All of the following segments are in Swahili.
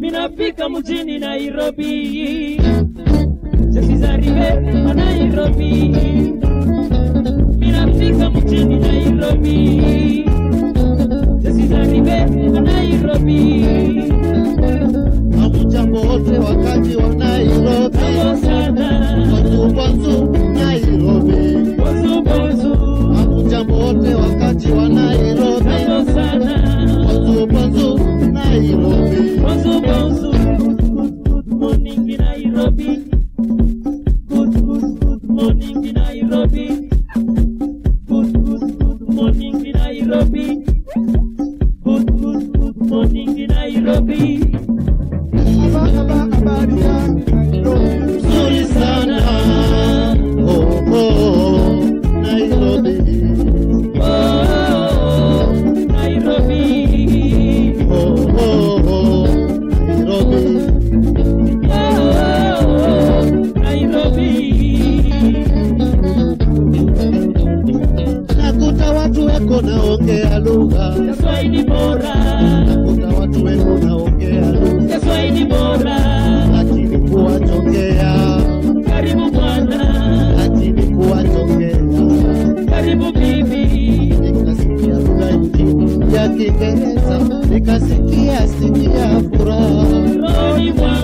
Minafika mjini Nairobi, sisi zaribe Nairobi, minafika mjini Nairobi. nyingi Nairobi. kuwatokea, karibu Bwana, hatini kuwatokea, karibu bibi. Nikasikia lugha ya Kiingereza, nikasikia sikia furaha. Rohoni mwangu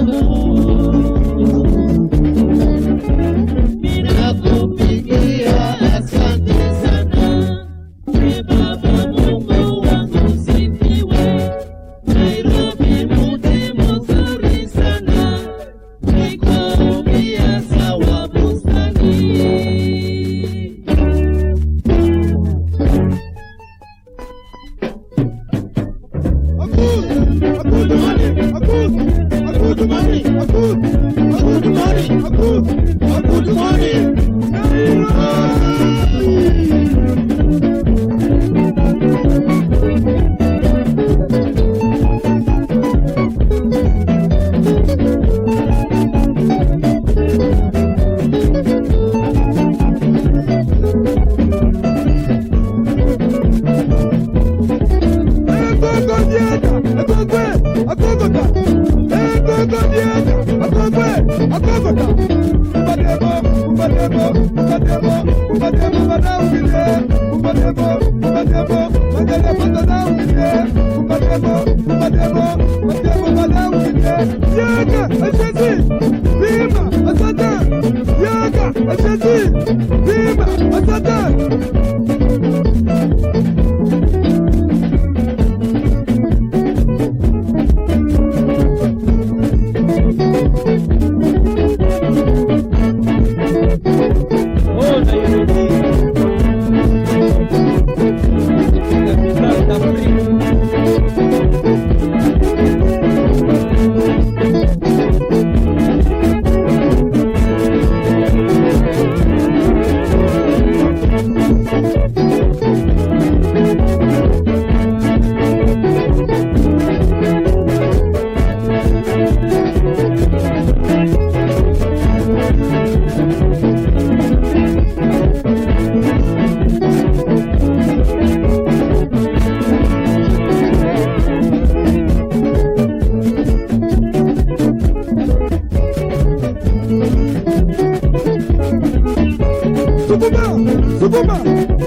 Mandela, Mandela, Mandela, Mandela, Mandela,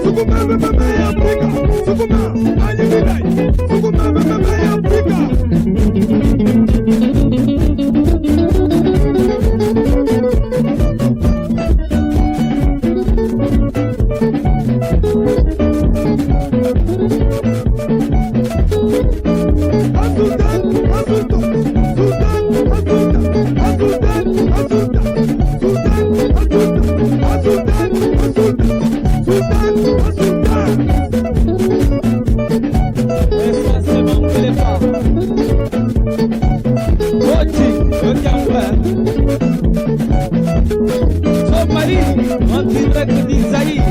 Sukuma mama ya Afrika, Sukuma anyigidai, Sukuma mama ya Afrika. on vivrait que d'Isaïe,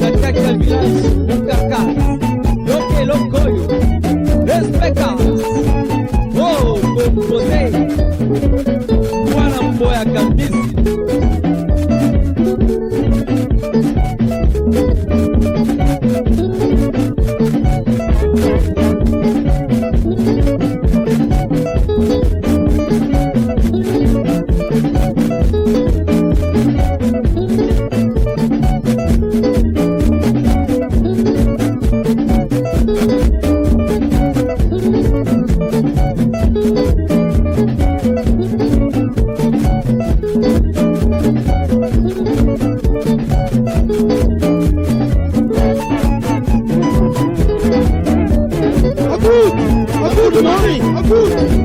d'attaque à le village. Abu! Abu, Denari! Abu!